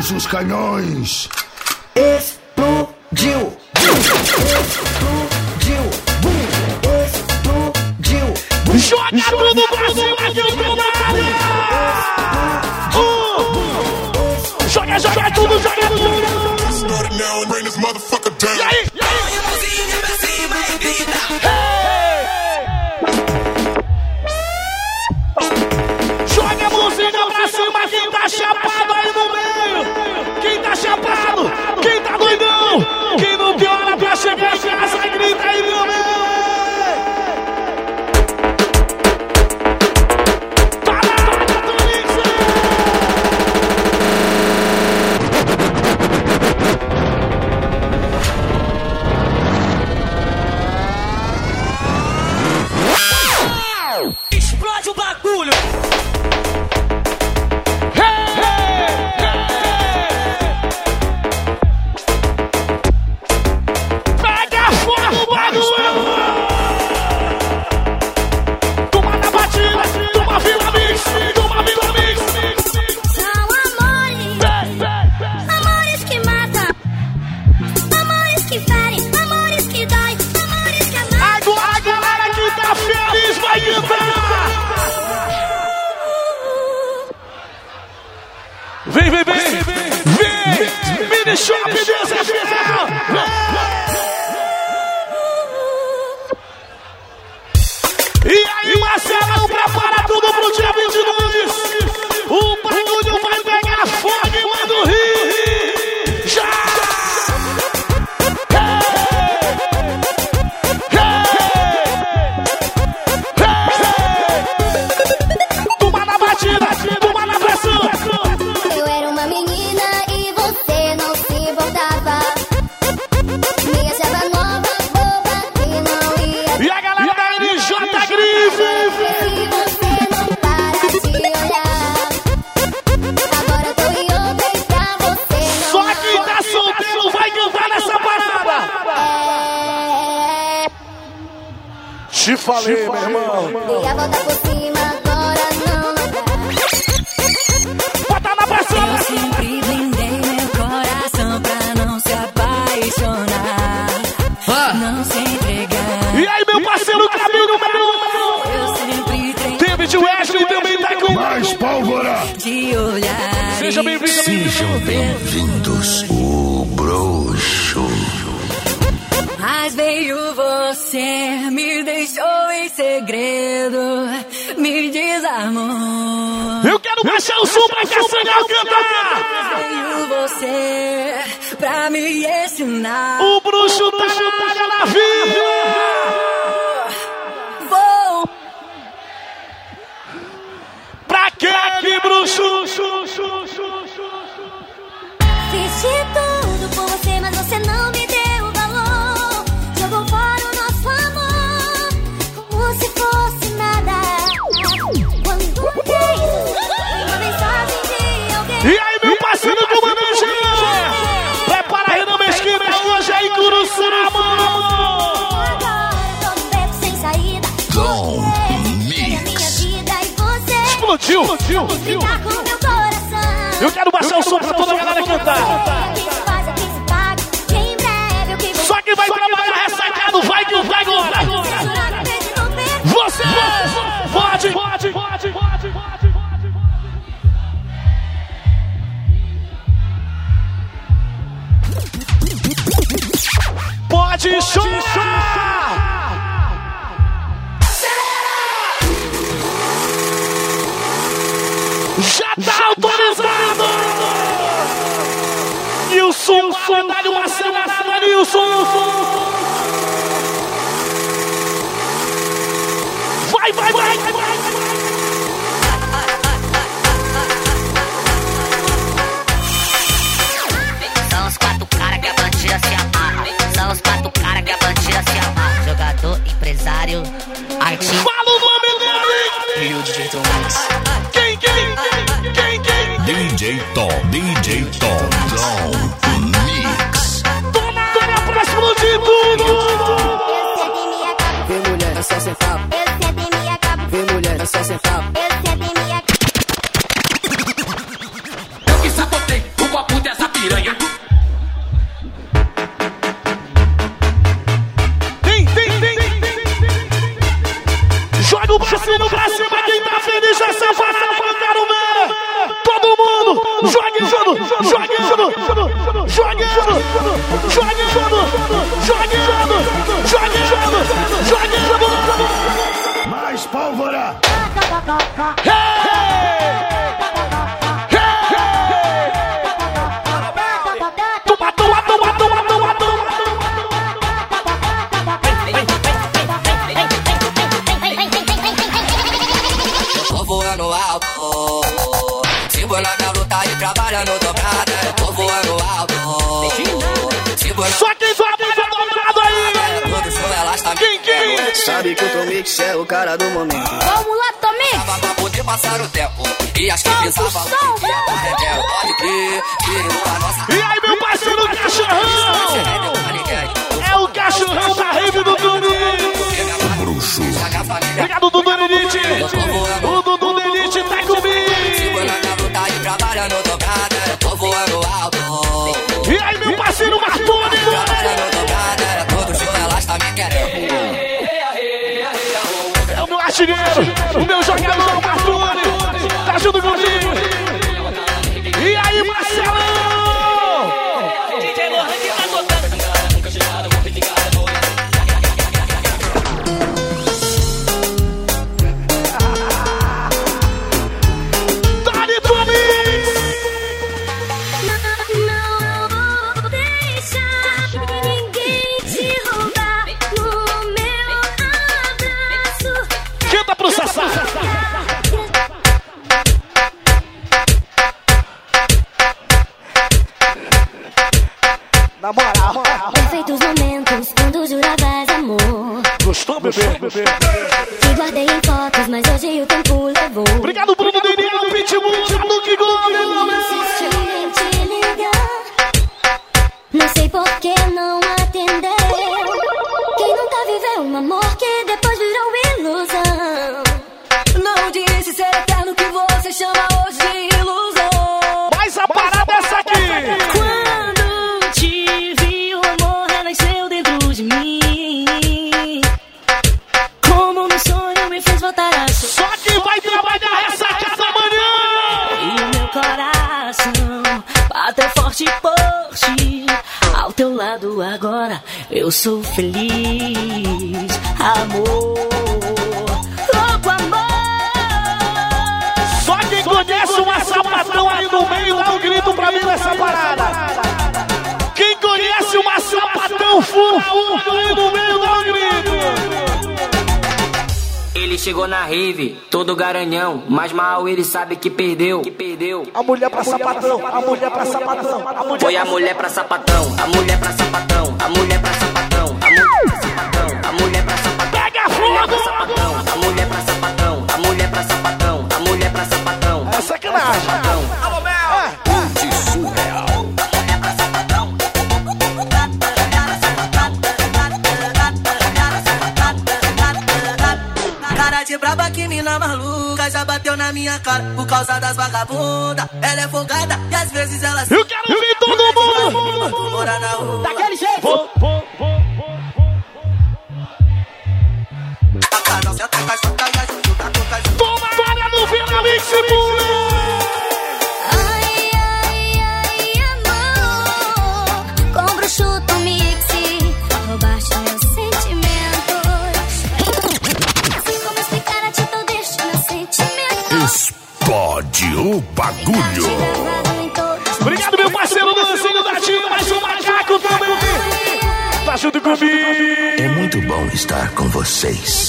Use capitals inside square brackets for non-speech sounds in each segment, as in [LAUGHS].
todos os canhões. Explodiu! Explodiu! Explodiu! Joga, tudo pra cima de um Joga, joga tudo, joga tudo! E aí? olhar. Sejam bem-vindos. Sejam bem-vindos, o bruxo. Mas veio você, me deixou em segredo, me desarmou. Eu quero baixar o som pra Cassanel Mas Veio você pra me ensinar. O bruxo, o bruxo tá, na, tá na. Que bruxo! Eu quero baixar o som pra toda a galera cantar. Só que vai trabalhar ressacado, vai que vai agora. Você pode, pode, pode, pode, pode. Pode chorar! querido! Nilson, dá-lhe uma salva, Nilson! Vai, vai, vai, vai! vai. São os quatro caras que a se amarra. São os quatro caras que a se amarra. Jogador, empresário, artista. Fala o nome dele! E o DJ Tomás. ser é eterno que você chama hoje de ilusão. Mas a parada é essa aqui! Quando te vi, o amor renasceu dentro de mim. Como no sonho me fez voltar a sonhar. Só que vai trabalhar essa casa amanhã! E o meu coração bateu forte por ti. Ao teu lado agora eu sou feliz, amor. essa parada. Quem conhece o sapatão furo tá no meio do amigo? Ele chegou na rave, todo garanhão, mas mal ele sabe que perdeu. Que perdeu. A mulher pra sapatão, a mulher pra sapatão, Foi a mulher pra sapatão, a mulher pra sapatão, a mulher pra sapatão. minha cara por causa das vagabundas. Ela é folgada e às vezes ela. Eu quero ver! 6.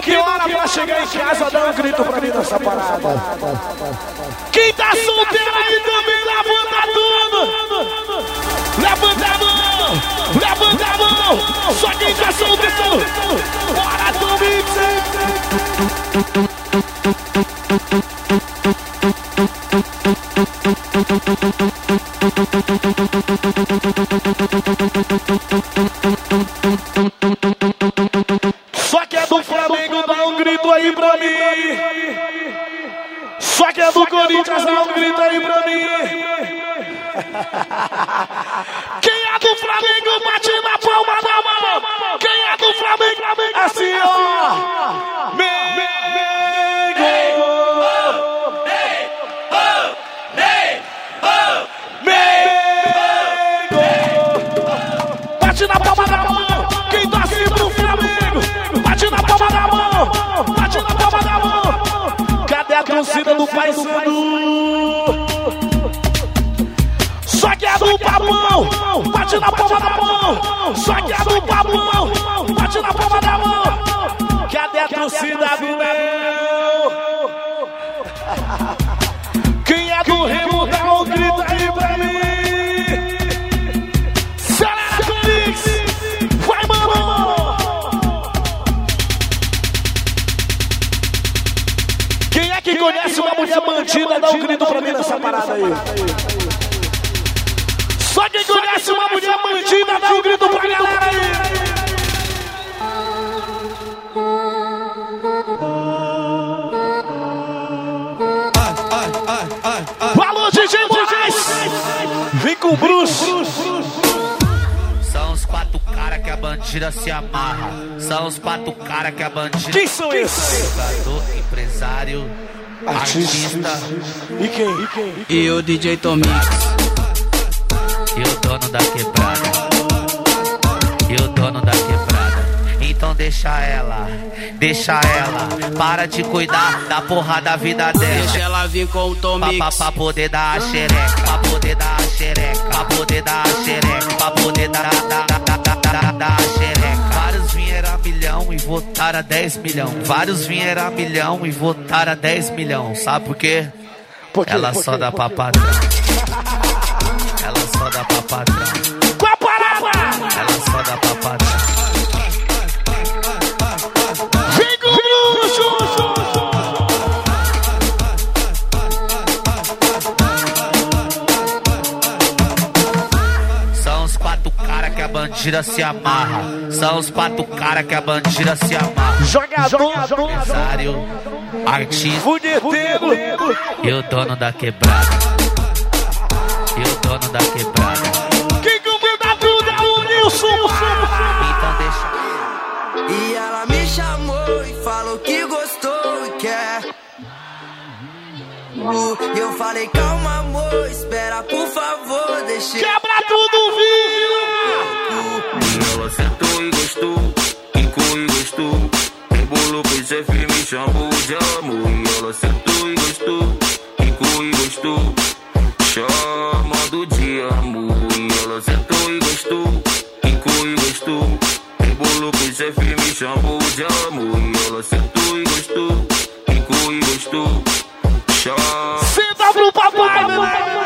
que hora pra chegar em casa, dá um grito pra mim nessa parada. Quem tá solteiro aí também, levanta tudo. Levanta a mão, levanta a mão. Só quem tá solteiro, bora do mix. Os quatro cara que a bandida. Quem são esses? Jogador, empresário, artista E quem? E quem? E o DJ Tomix. e o dono da quebrada. E o dono da quebrada. Então deixa ela, deixa ela. Para de cuidar da porra da vida Deixa dela. ela vir com o Pra, Tomix. pra, pra poder dar a xereca, pra poder dar a xereca, pra poder dar a xereca, votaram a 10 milhão. Vários vieram a milhão e votaram a 10 milhão. Sabe por quê? Por quê? Ela Por só dá pra patrão. Ela só dá pra patrão. Qual a parada? Ela só dá pra patrão. Bandida se amarra. São os quatro cara que a bandida se amarra. Jogador, Empresário, artista fudeteiro. e o dono da quebrada. E o dono da quebrada. Quem comanda tudo é o Nilson. Então deixa. E ela me chamou e falou que gostou e quer. Eu falei, calma, amor, espera, por favor, deixa. Quebra tudo, vira! E gostou, e gostou. Rebolou com chefe, me chamou de amor. E ela sentou e gostou, e gostou. Chamando de amor. E ela sentou e gostou, e gostou. Rebolou com chefe, me chamou de amor. E ela sentou e gostou, e gostou. Chama. Senta pro papai, bebê!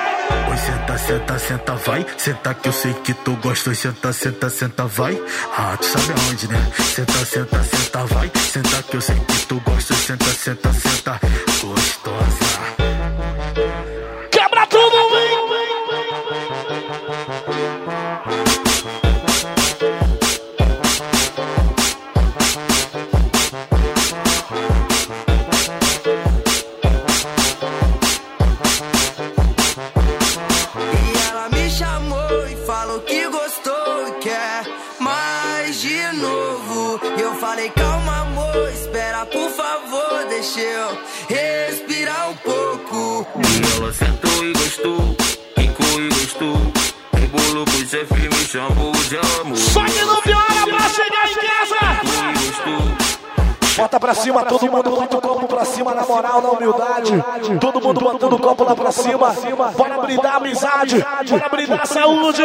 Senta, senta, vai. Senta que eu sei que tu gosta. Senta, senta, senta, vai. Ah, tu sabe aonde, né? Senta, senta, senta, vai. Senta que eu sei que tu gosta. Senta, senta, senta, gostosa. Sentou e gostou, quicou e gostou. Rebolou com chefe, me chamou de amor. Só que não hora pra chegar em casa! Quicou e gostou. Bota pra cima, todo mundo bota o copo pra cima, na moral, na humildade. Todo mundo botando o copo lá pra cima. Bora brindar a amizade, bora brindar a saúde.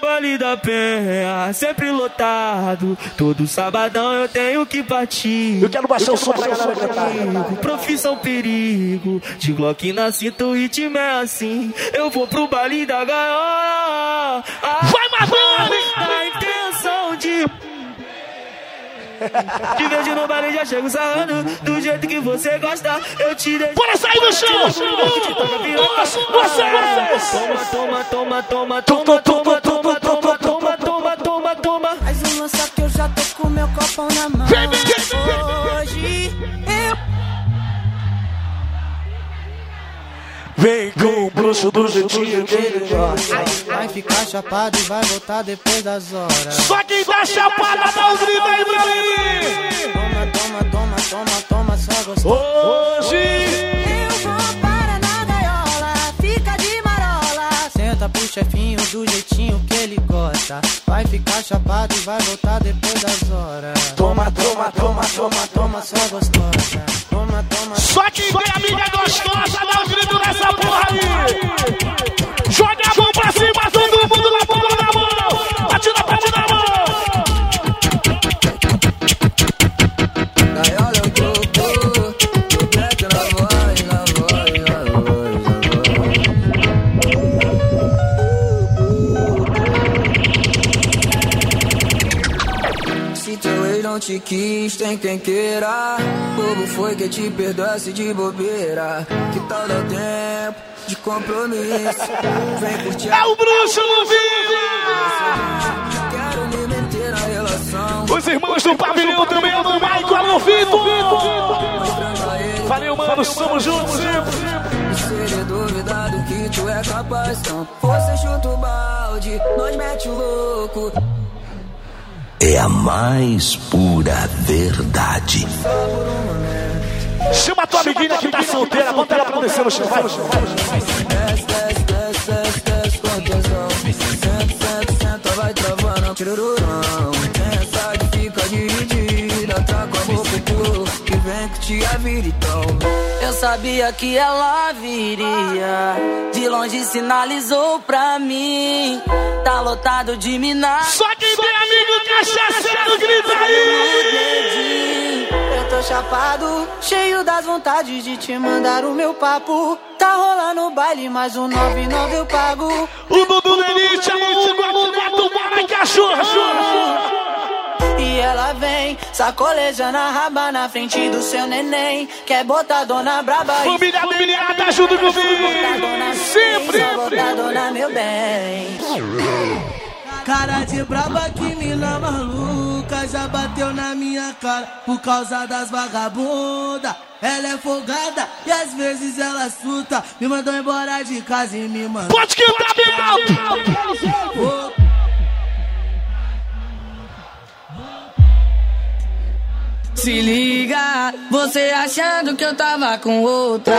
Vale da penha, sempre lotado. Todo sabadão eu tenho que partir. Eu quero baixar o som pra galera Profissão perigo, de Glock na cinta o ritmo é assim. Eu vou pro baile da gaiola. Vai, Marrone! Te vejo no baile já chego sarrando. Do jeito que você gosta, eu te deixo. Bora sair do chão! Você! Toma, toma, toma, toma, toma, toma, toma, toma, toma, toma, toma, toma. Mais um lança que eu já tô com meu copão na mão. Hoje Vem com o bruxo do jeitinho que ele gosta. vai ficar chapado e vai voltar depois das horas. Só quem tá chapada dá um grito aí pra mim! Toma, toma, toma, toma, toma, só gostoso. Hoje! Senta pro chefinho do jeitinho que ele gosta. Vai ficar chapado e vai voltar depois das horas. Toma, toma, toma, toma, toma, só gostosa. Toma, toma. Só quem tem amiga gostosa dá um grito nessa porra aí! Joga a mão pra cima, não te quis, tem quem queira. Bobo foi que te perdoasse de bobeira. Que tal dar tempo de compromisso? Vem curtir É o bruxo no vídeo! Quero me meter na relação. Os irmãos do pavilhão também, no Maico, alô Vitor! Valeu, mano, somos juntos sempre! Seria duvidado que tu é capaz, não. Você chuta o balde, nós mete o louco. É a mais pura verdade. Chama a tua amiguinha que tá solteira, bota ela pra descer no chão, vai! Desce, desce, desce, desce, desce. Senta, senta, senta, vai travando, tirururão. Então. Eu sabia que ela viria. De longe sinalizou pra mim. Tá lotado de minas. Só quem tem amigo cachaceiro, grita aí! Eu tô chapado, cheio das vontades de te mandar o meu papo. Tá rolando o baile, mais um 99 eu pago. O Dudu Denite, alô Hugo, alô Gato, bora cachorro! Ela vem, sacolejando a raba na frente do seu neném. Quer botar dona braba e Família Delineada tá junto comigo! Sempre! só botar dona meu bem. Cara de braba que mina maluca Já bateu na minha cara por causa das vagabunda Ela é folgada e às vezes ela suta Me mandou embora de casa e me mandou Pode cantar bem Se liga, você achando que eu tava com outra.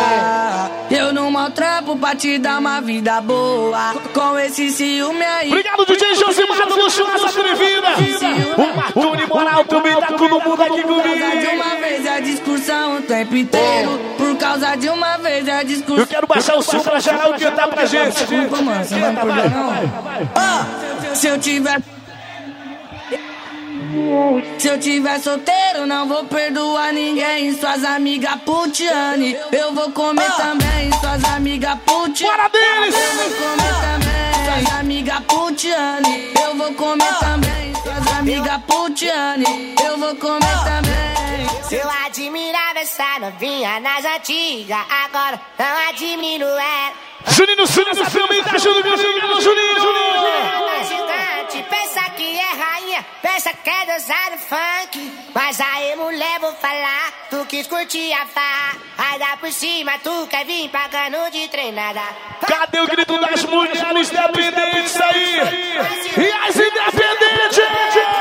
Eu não maltrapo pra te dar uma vida boa. Com esse ciúme aí. Obrigado, DJ Josimar do essa trevida! O Martoni Moral também tá todo mundo aqui Por causa de comigo! uma vez é discussão o tempo inteiro. Por causa de uma vez é discussão. Eu quero baixar o som pra geral cantar pra gente! Desculpa, mano, você não vai me perder, não. Ah, se eu tiver. Se eu tiver solteiro, não vou perdoar ninguém. Suas amigas putiane, eu vou comer também. Suas amigas putiane, Bora deles! eu vou comer também. Suas amigas putiane, eu vou comer também. Suas amigas putiane, eu vou comer também. Eu admirava essa novinha nas antigas, agora não admiro ela. Juninho Silva também tá comigo, alô Juninho! Ela é gigante, pensa que é rainha, pensa que é no funk. Mas aí, mulher, vou falar, tu quis curtir a farra. Dá por cima, tu quer vir pagando de treinada. Cadê o grito das mulheres independentes aí? E as independentes?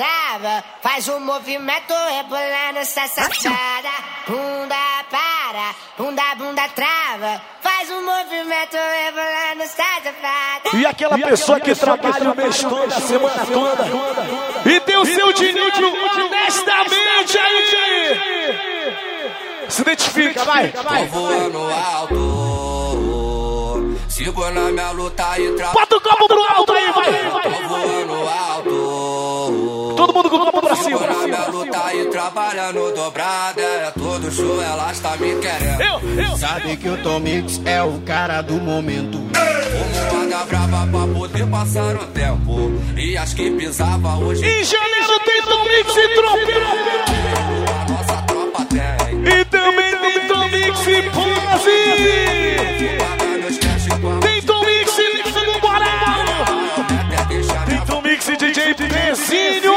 Trava. Faz um movimento rebolando essa safada. Bunda para, bunda, bunda trava. Faz um movimento rebolando essa safada. E aquela pessoa que trabalha o mês todo, a semana toda, e tem o seu dinheiro honestamente aí! Se identifica, vai! Tô voando alto. Se for na minha luta e trabalho. Bota o copo pro alto aí, vai! Tô voando alto. Todo mundo com o copo pra cima! E trabalhando dobrada. É todo show, elas tá me querendo. Sabe que o Tomix é o cara do momento. Fumo anda brava pra poder passar o tempo. E as que pisava hoje. Em janeiro tem Tomix e. A nossa tropa tem. E também tem Tomix e Pose. Tem Tomix e do Moral. Tem Tomix e DJ Pezinho.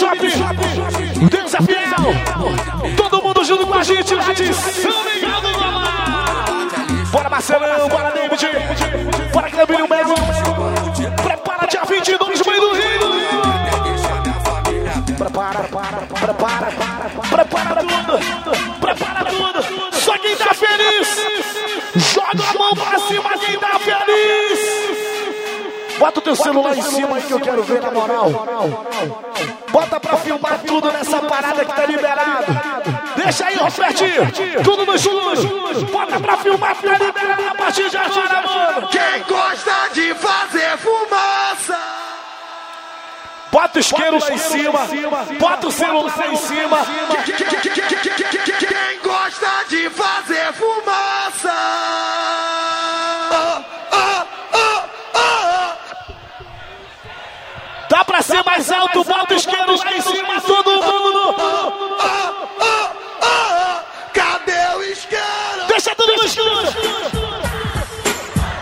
Galera do Mini Shop. Deus é. Todo mundo junto com a gente lá de São. Bora, Marcelão. Bora, David. Bora, Clebinho Melo. Prepara dia 22, Mãe do Rio. Prepara, prepara, prepara, prepara tudo. Prepara tudo. Só quem tá feliz. Joga a mão Bota o teu celular em cima aí que eu quero ver na moral. Bota pra filmar tudo nessa parada que tá liberado. Deixa aí, Robertinho. Tudo no estúdio. Bota pra filmar, tá liberado a partir de agora, mano. Quem gosta de fazer fumaça? Bota o isqueiro lá em cima. Bota o celular em cima. Quem gosta de fazer fumaça? Ser mais alto, bota o isqueiro lá em cima, todo mundo. Cadê o isqueiro? Deixa tudo no escuro.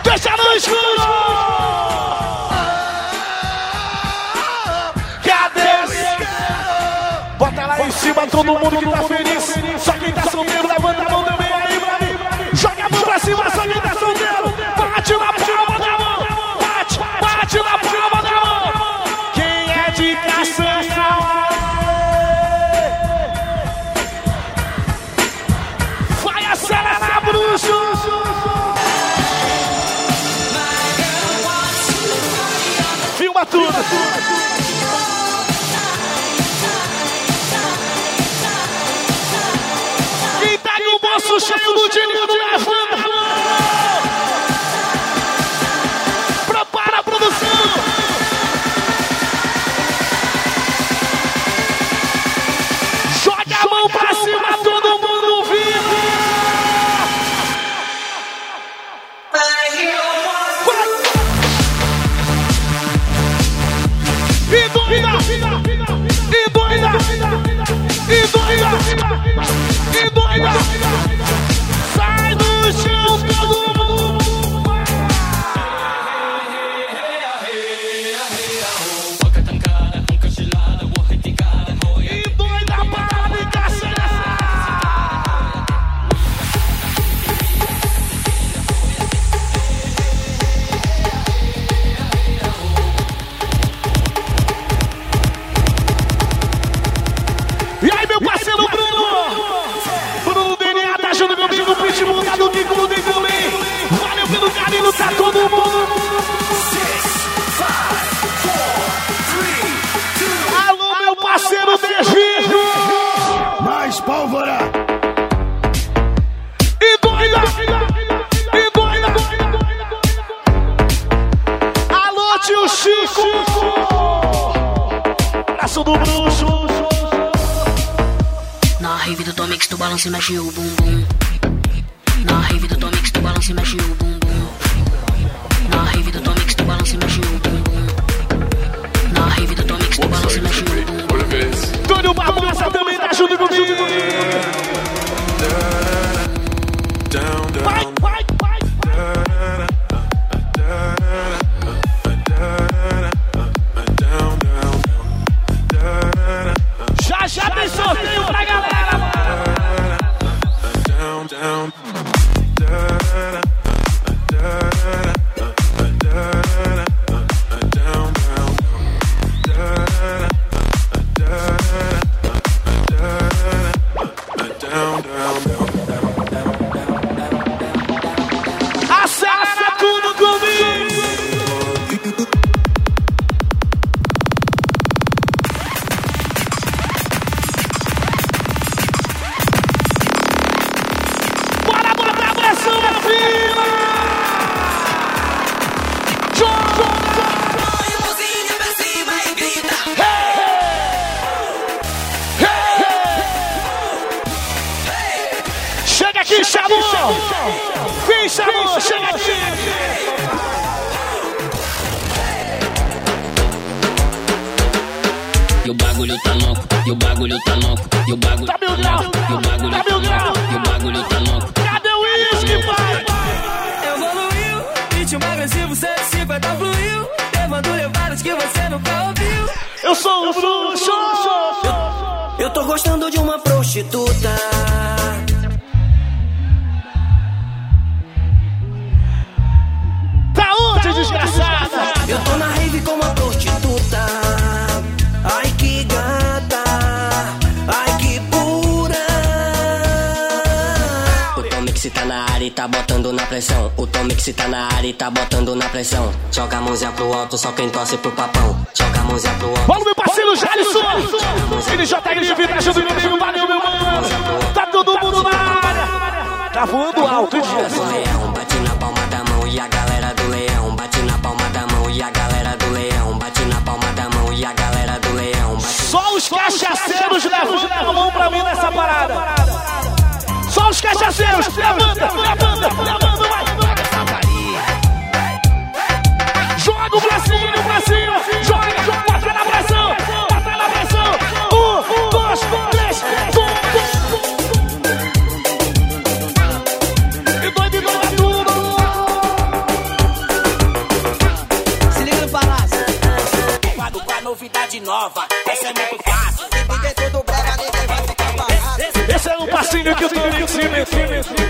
Deixa no escuro. Cadê o isqueiro? Bota lá em cima, todo mundo que tá feliz. Só quem tá solteiro, mano! chamou!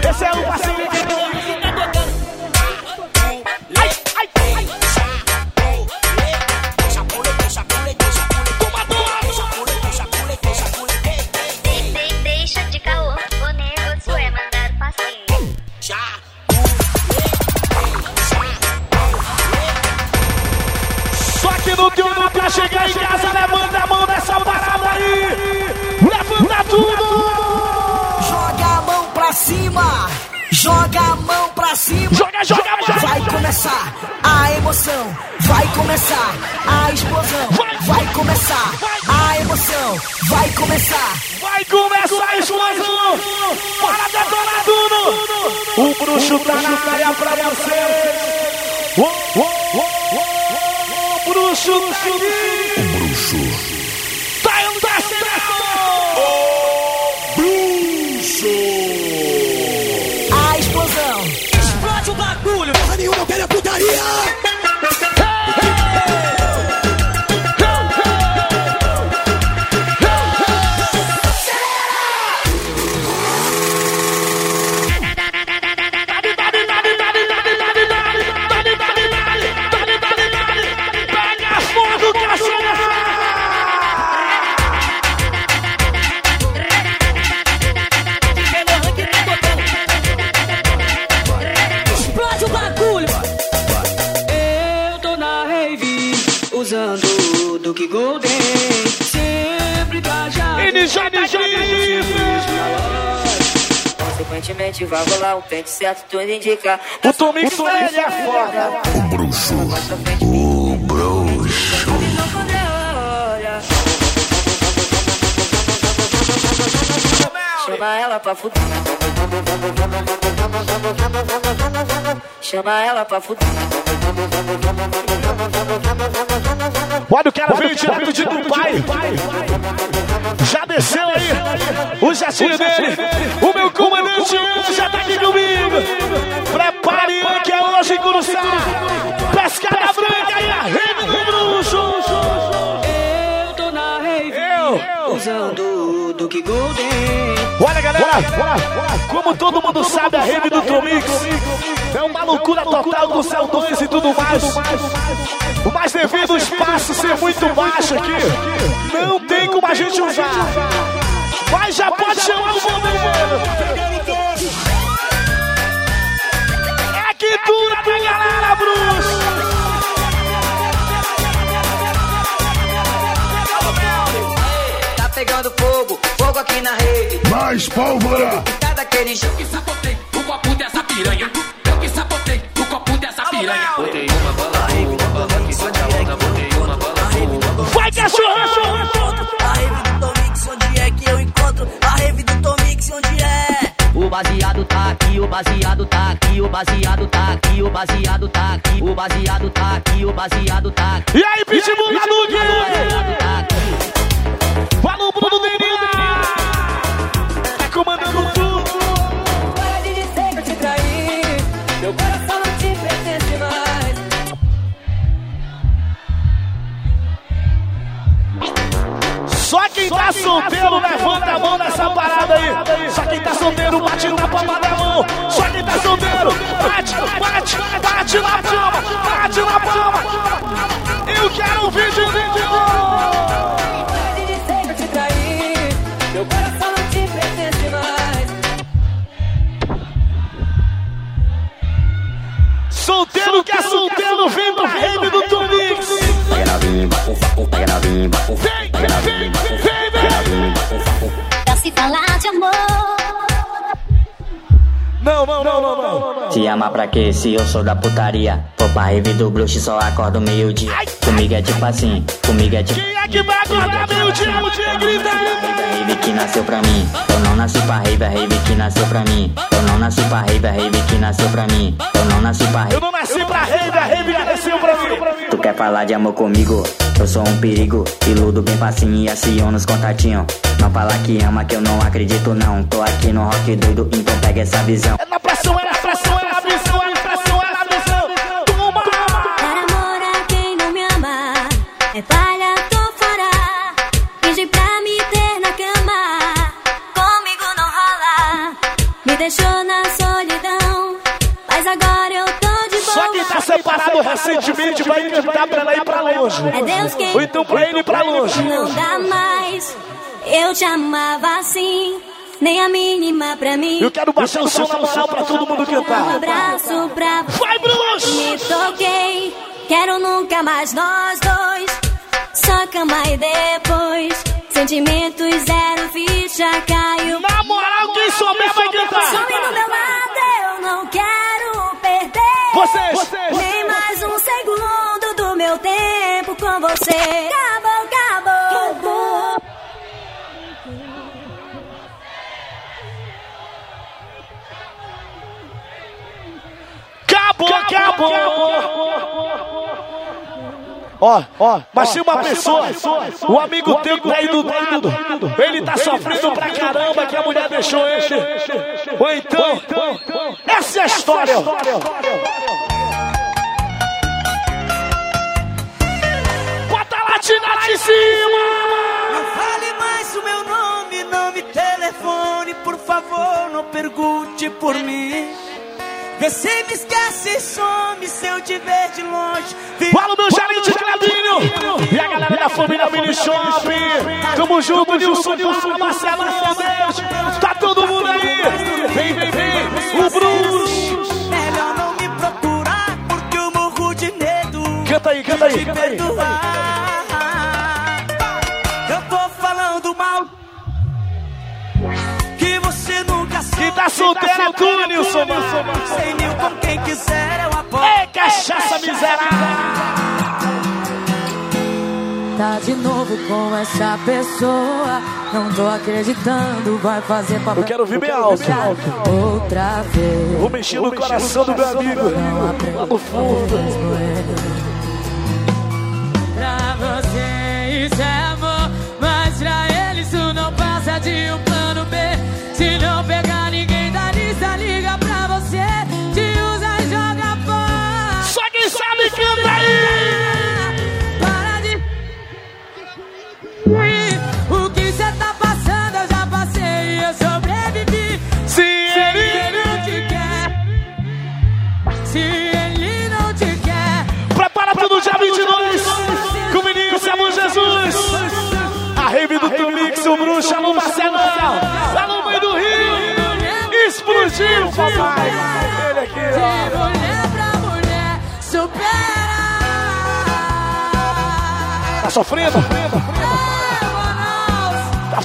Esse é o passinho Joga a mão pra cima. Joga, joga a mão. Vai começar a emoção. Vai começar a explosão. Vai começar a emoção. Vai começar. Vai começar a explosão. Para detonar tudo. O bruxo tá na área pra você. Consequentemente vai rolar um pente certo, tudo indica. O Tomix ele é foda. O bruxo. O bruxo. Chama ela pra fuder. Chama ela pra fuder. Olha o cara veio direto de Dubai. Já desceu aí o jatinho dele. O meu comandante já tá aqui comigo. Prepare que é hoje em Curuçá. Pescada branca e a rede do bruxo. Eu tô na rave usando o Duke Golden. Olha galera, como todo mundo sabe, a rede do Tromix é uma loucura total do Céu 2 e tudo mais. Mas devido ao espaço ser muito baixo aqui, não tem como a gente usar. Mas já pode chamar o aqui na rede. Mais pólvora. Daquele jeito. Eu que sapotei o copo dessa piranha. Eu que sapotei o copo dessa piranha. Botei uma bala aí, uma bala aqui, bate a mão, botei uma bala aí. Vai, cachorro! A rave do Tomix, onde é que eu encontro? A rave do Tomix, onde é? O baseado tá aqui baseado tá aqui, o baseado tá aqui, o baseado tá aqui, o baseado tá aqui, o baseado tá aqui. E aí, Pitbull da Duque? Quem tá solteiro levanta a mão nessa parada aí. Só quem tá solteiro bate na palma da mão. Só quem tá solteiro bate, bate, bate na palma, bate na palma. Eu quero um vídeo, vídeo. Solteiro que é solteiro, vem pro rave do Tumix. Bimba. Pra se falar de amor. Não, não, não, não, não. Te ama pra quê? Se eu sou da putaria. Vou pra rave do bruxo só acordo meio-dia. Comigo é tipo assim, comigo é tipo. Quem é que vai acordar meio-dia, o dia grita? Rave que nasceu pra mim. Eu não nasci pra rave, é rave que nasceu pra mim. Eu não nasci pra rave, é rave que nasceu pra mim. Eu não nasci pra Eu rave. não nasci pra rave, a rave que nasceu pra mim. Tu quer falar de amor comigo? Eu sou um perigo, iludo bem facinho e aciono os contatinhos. Não fala que ama que eu não acredito não. Tô aqui no rock doido, então pega essa visão. É na pressão, é separado recentemente vai pra ela ir pra longe. É Deus quem Ou então pra ele pra longe. Não dá mais. Eu te amava assim. Nem a mínima pra mim. Eu quero baixar o som na moral pra todo mundo Um cantar. abraço pra Vai, Bruno! Me toquei, quero nunca mais nós dois. Só cama e depois. Sentimentos zero, ficha caiu. Na moral, quem souber vai cantar. Some do meu lado, eu não quero perder. Vocês! Você. Acabou, acabou. Acabou, acabou! Ó, ó, mas tinha uma pessoa, o amigo teu que tá aí do lado, ele tá sofrendo pra caramba que a mulher deixou ele. Ou então, essa é a história. Lá em cima! Não fale mais o meu nome, não me telefone, por favor, não pergunte por mim. Você me esquece e some se eu te ver de longe. Fala o meu gerente Clebinho! E a galera da família Mini Shopping! Tamo junto, Nilson, Nilson, Marcelão, Deus! Tá todo mundo aí! Vem, vem, vem! O Bruce! Melhor não me procurar, porque eu morro de medo. Canta aí, canta aí, de canta aí! Tá solteiro é tu, Nilson! Cem mil com quem quiser, eu apoio. Ei, cachaça miserável! Tá de novo com essa pessoa. Não tô acreditando, vai fazer papel. Eu quero ouvir bem alto. Outra vez. Vou mexer no coração do meu amigo lá no fundo. Pra você isso é amor, mas pra ele isso não passa de um O que cê tá passando, eu já passei e eu sobrevivi. Se ele ele não te quer, se ele não te quer. Prepara tudo dia 22 com o menino Samu Jesus! A rave do Tumix, o bruxo, alô Marcelão! Alô mãe do Rio! Explodiu, papai! Ele aqui, De mulher pra mulher, supera. Tá sofrendo? Tá sofrendo?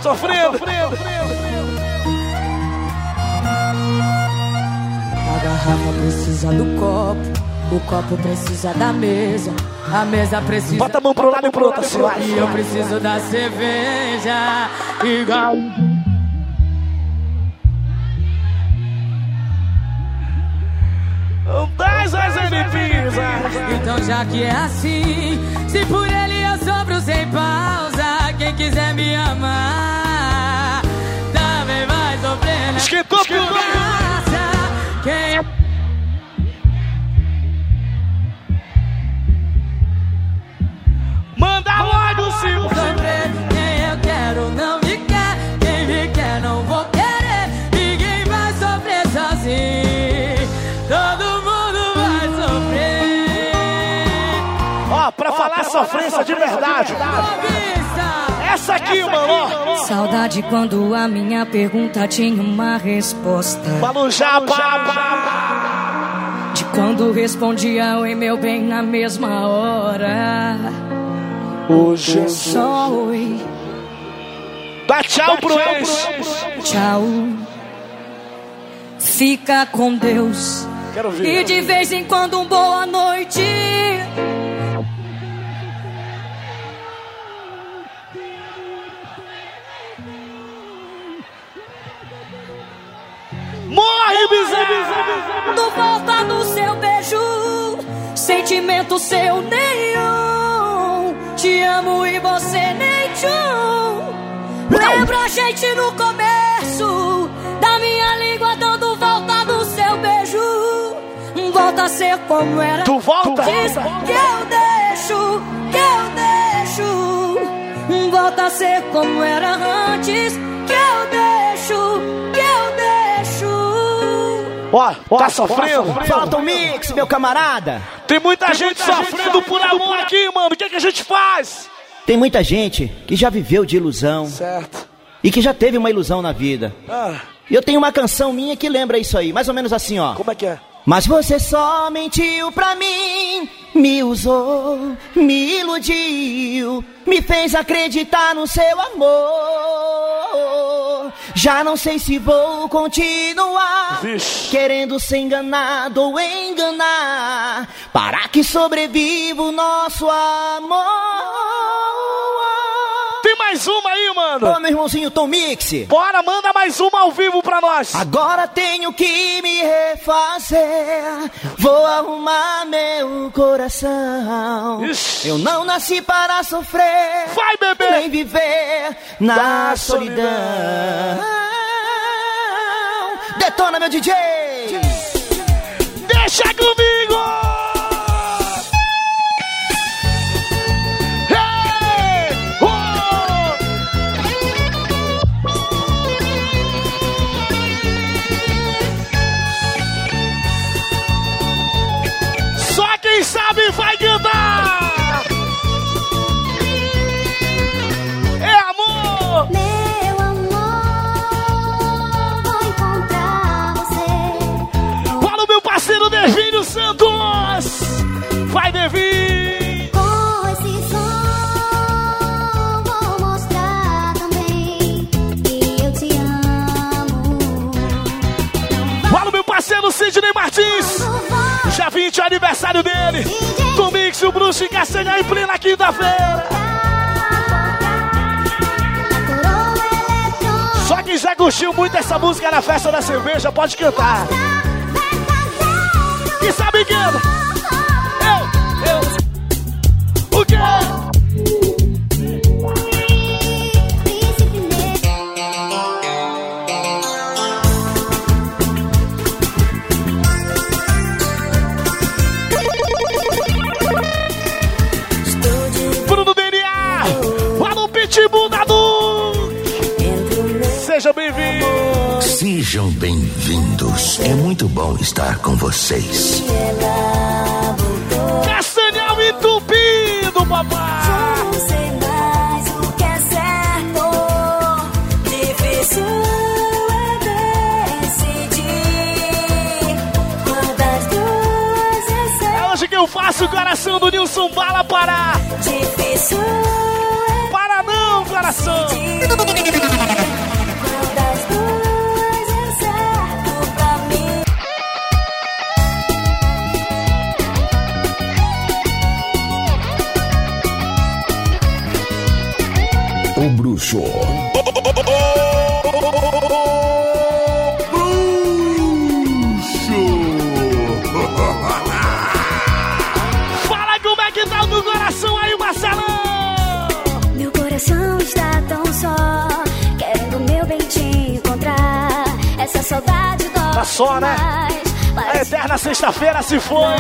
sofrendo. A garrafa precisa do copo. O copo precisa da mesa, a mesa precisa. Bota a mão pro lado e pro outro, assim. E eu preciso da cerveja, igual. Então, já que é assim, se por ele eu sobro sem pausa quem quiser me amar, também vai sofrer. Esquentou, Quem Manda logo, Silvio. quem eu quero não me quer, quem me quer não vou querer, ninguém vai sofrer sozinho, todo mundo vai sofrer. Ó, pra falar sofrência de verdade. Essa aqui, mano. Saudade quando a minha pergunta tinha uma resposta. Falou já, De quando respondia oi meu bem na mesma hora. Hoje é só oi. Dá tchau pro ex. Tchau. Fica com Deus. Quero ver. E de vez em quando um boa noite. Morre, bezerro. Quando volta no seu beijo, sentimento seu nenhum. Te amo e você nem tchum. Lembra a gente no começo, da minha língua dando volta no seu beijo. Volta a ser como era. Tu volta? Diz que eu deixo, que eu deixo. Volta a ser como era antes. Que eu deixo, Ó, tá sofrendo? Falta o mix, meu camarada. Tem muita gente sofrendo por amor aqui, mano. O que, que a gente faz? Tem muita gente que já viveu de ilusão. Certo. E que já teve uma ilusão na vida. Ah, E eu tenho uma canção minha que lembra isso aí, mais ou menos assim, ó. como é que é? Mas você só mentiu pra mim, me usou, me iludiu, me fez acreditar no seu amor. Já não sei se vou continuar querendo ser enganado ou enganar, para que sobreviva o nosso amor. Tem mais uma aí, mano. Ô, meu irmãozinho Tom Mix. Bora, manda mais uma ao vivo pra nós. Agora tenho que me refazer. Vou arrumar meu coração. Eu não nasci para sofrer. Vai, bebê. Nem viver na Da solidão. Detona, meu DJ. Deixa comigo! Sabe vai cantar! É amor! Meu amor, vou encontrar você. Fala o meu parceiro Devinho Santos! Vai, Devinho! Com esse som, vou mostrar também que eu te amo. Fala o meu parceiro Sidney Martins! Já 20 é aniversário dele! Com Mix, o Bruxo e Castanha em plena quinta-feira! Só quem já curtiu muito essa música na festa da cerveja pode cantar! E sabe quem? Sejam bem-vindos. É muito bom estar com vocês. Castanhal entupido, papai! Não sei mais o que é certo. Difícil é decidir. Qual das duas eu sei. É hoje que eu faço o coração do Nilson Bala parar! Difícil Para não, coração! Tá só, né? A eterna sexta-feira se foi.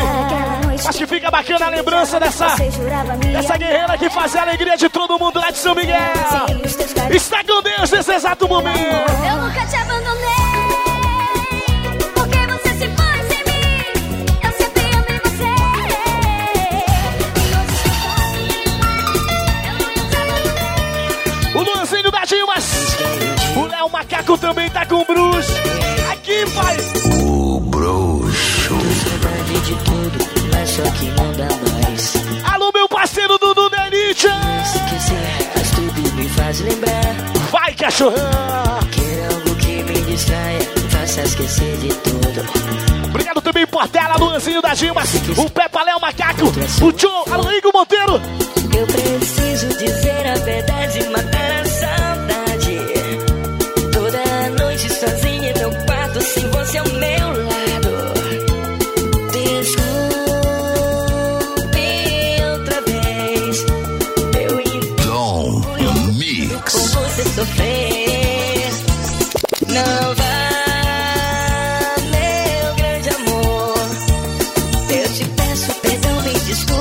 Acho que fica bacana a lembrança dessa, dessa guerreira que faz a alegria de todo mundo lá de São Miguel. Está com Deus nesse exato momento. baixo. Quero algo que me distraia, faça esquecer de tudo. Obrigado também, Portela, Luanzinho da Gima, o Pepa Léo Macaco, o John, Amigo Monteiro.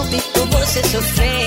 sabe por você sofrer.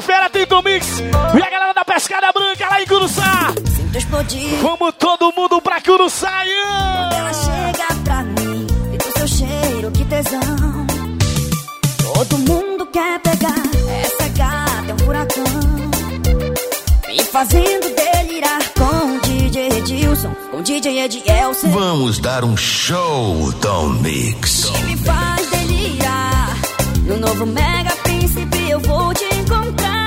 Quinta-feira tem Mix e a galera da Pescada Branca lá em Curuçá. Sinto explodir. Vamos todo mundo pra Curuçá. Yeah! Quando ela chega pra mim, grita seu cheiro, que tesão. Todo mundo quer pegar, essa gata é um furacão. Me fazendo delirar com o DJ Edilson, com o DJ Edielson. Vamos dar um show, Tom Mix. Que me faz delirar, no novo Mega Príncipe eu vou encontrar.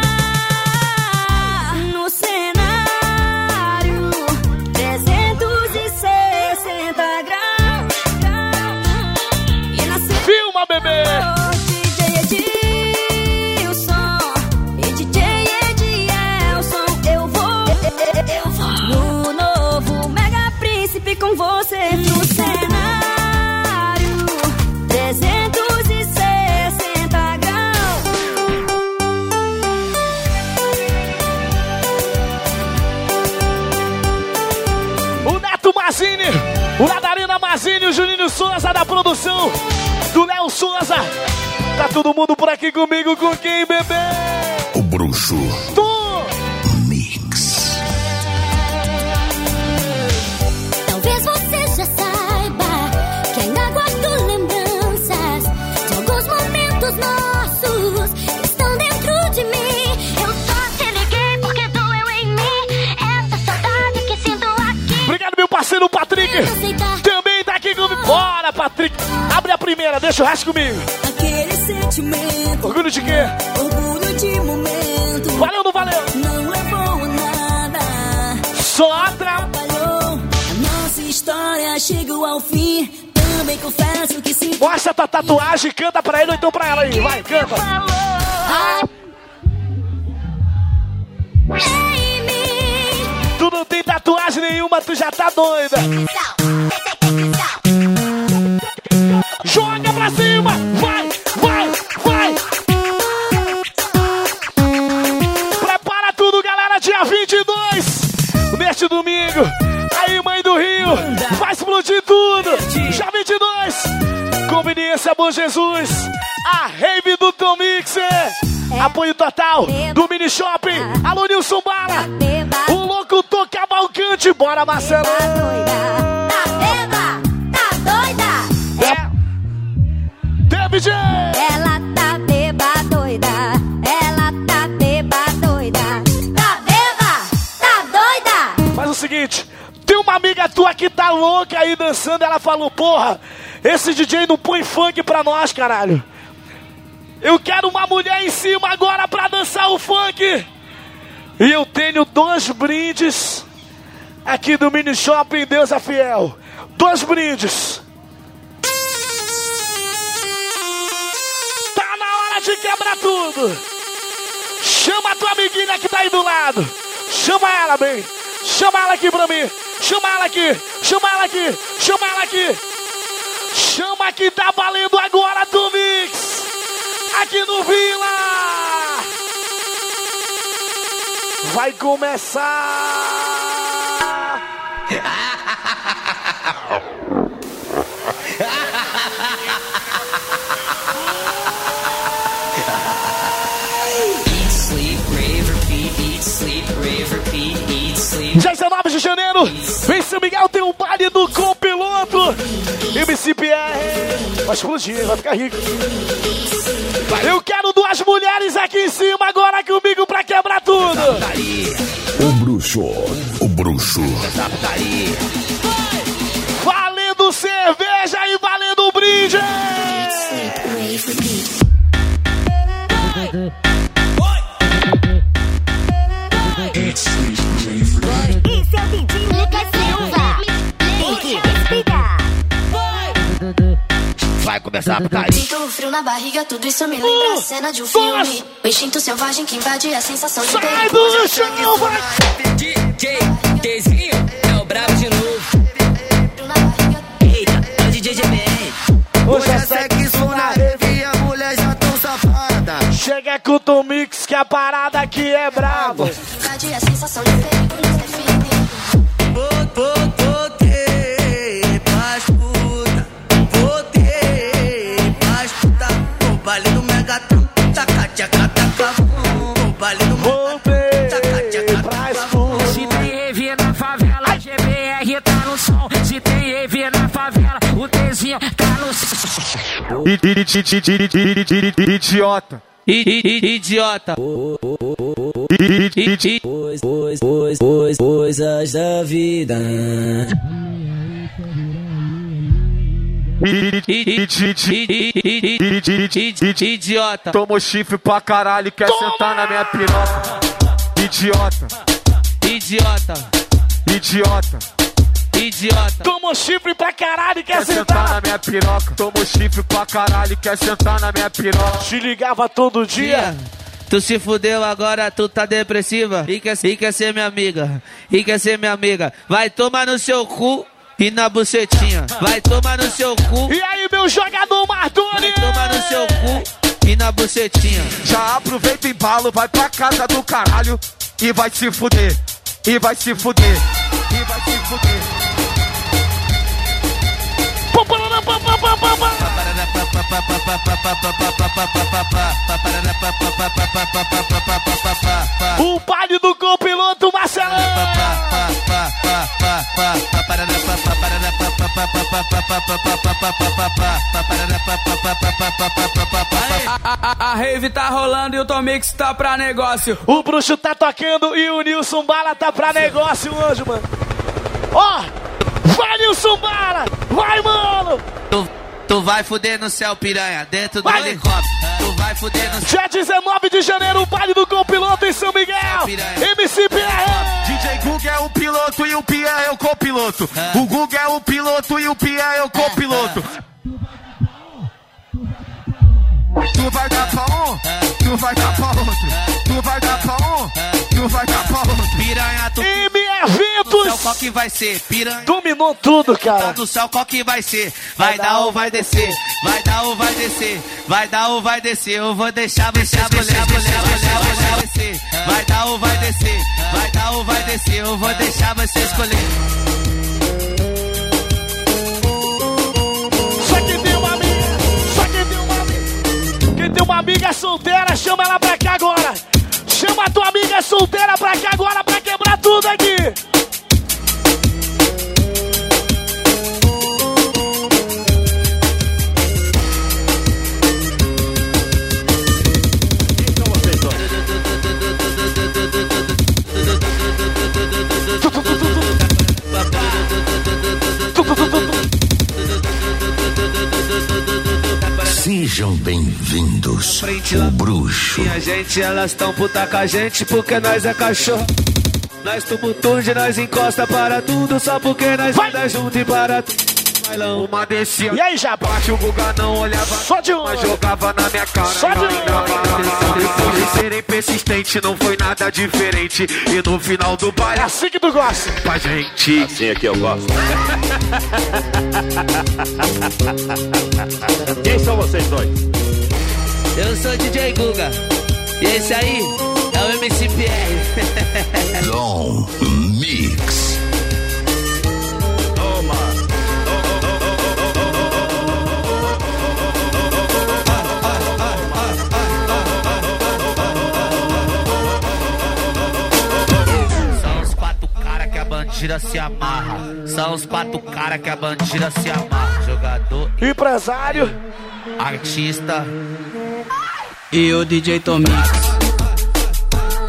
Souza da produção do Léo Souza. Tá todo mundo por aqui comigo, com quem, Abre a primeira, deixa o resto comigo. Aquele sentimento. Orgulho de quê? Orgulho de momento. Valeu ou não valeu? Não levou a nada. Só atrapalhou. A nossa história chegou ao fim. Também confesso que sim. Mostra tua tatuagem, canta pra ele ou então pra ela aí. Vai, canta. Tu não tem tatuagem nenhuma, tu já tá doida. Joga Bom Jesus, a rave do Tom Mixer. Apoio total do Mini Shopping. Alô, Nilson Bala. O locutor Cavalcante. Bora, Marcelo. Tá beba, tá doida. É. David. Ela tá beba doida. Ela tá beba doida. Tá beba, tá doida. Faz o seguinte, tem uma amiga tua que tá louca aí dançando, ela falou, porra, esse DJ não põe funk pra nós, caralho. Eu quero uma mulher em cima agora pra dançar o funk. E eu tenho dois brindes aqui do Mini Shopping Deus é Fiel. Dois brindes. Tá na hora de quebrar tudo. Chama a tua amiguinha que tá aí do lado. Chama ela, bem. Chama ela aqui pra mim. Chama ela aqui. Chama ela aqui. Chama ela aqui. Chama que tá valendo agora do Mix. Aqui no Vila. Vai começar. [LAUGHS] 19 de janeiro, em São Miguel tem o baile do copiloto. MCPR. Vai explodir, vai ficar rico. Eu quero duas mulheres aqui em cima agora comigo pra quebrar tudo. O bruxo. O bruxo. Valendo cerveja e valendo brinde. [LAUGHS] Vai começar a [LAUGHS] putaria. Sinto um frio na barriga, tudo isso me lembra a cena de um filme. O instinto selvagem que invade a sensação de Sai perigo. do chão, vai. DJ, Tzinho, é o brabo de novo. Eita, é o DJ GBR. Hoje é sexo na rave e a mulher já tão safada. Chega com o Tom Mix que a parada aqui é brava. Invade a sensação de perigo, Idiota. Idiota. Pois, pois, pois, coisas da vida. Idiota. Tomou chifre pra caralho, quer sentar na minha piroca. Idiota. Idiota. Idiota. Idiota. Tomou chifre pra caralho e quer, Quer sentar na sentar. minha piroca. Tomou chifre pra caralho, quer sentar na minha piroca. Te ligava todo dia. Tu se fudeu agora, tu tá depressiva e quer, e quer ser minha amiga. E quer ser minha amiga. Vai tomar no seu cu e na bucetinha. Vai tomar no seu cu. E aí, meu jogador Mardoni? Vai tomar no seu cu e na bucetinha. Já aproveita o embalo, vai pra casa do caralho e vai se fuder. E vai se fuder. E vai se fuder. O baile do copiloto Marcelão. A, rave tá rolando e o Tomix tá pra negócio. O bruxo tá tocando e o Nilson Bala tá pra negócio hoje, mano. Ó, vai Nilson Bala, vai, mano. Tu, vai fuder no céu, piranha, dentro do Vai. helicóptero. Tu vai fuder no Dia 19 de janeiro, o baile do copiloto em São Miguel. MC PR. DJ Google é o piloto e o Pia é o copiloto. O Google é o piloto e o Pia é o copiloto. Tu vai dar pra um, tu vai dar pra outro. Tu vai dar pra um, tu vai dar outro. Piranha, tu. M No céu, qual que vai ser? Piranha. Dominou tudo, Tá cara. no céu, qual que vai ser? Vai dar ou vai descer? Vai dar ou vai descer? Vai dar ou vai descer? Eu vou deixar você escolher, descer. Vai dar ou vai descer? Vai dar ou vai descer? Eu vou deixar você escolher. Só que tem uma amiga, só que tem uma amiga. Quem tem uma amiga solteira, chama ela solteira pra cá agora gente, elas tão puta com a gente porque nós é cachorro. Nós tumultude, nós encosta para tudo só porque nós anda junto e para tudo. Bailão, uma descia. E aí, Japa? Baixo o Guga não olhava, Só de um. mas jogava na minha cara. Só de um. Depois de serem persistentes, não foi nada diferente. E no final do baile, É assim que tu gosta. pra gente. Assim é que eu gosto. [LAUGHS] Quem são vocês dois? Eu sou DJ Guga. E esse aí é o MC PR. [LAUGHS] Dom Mix. Toma. São os quatro cara que a bandida se amarra. São os quatro cara que a bandida se amarra. Jogador, Empresário. artista E o DJ Tomix.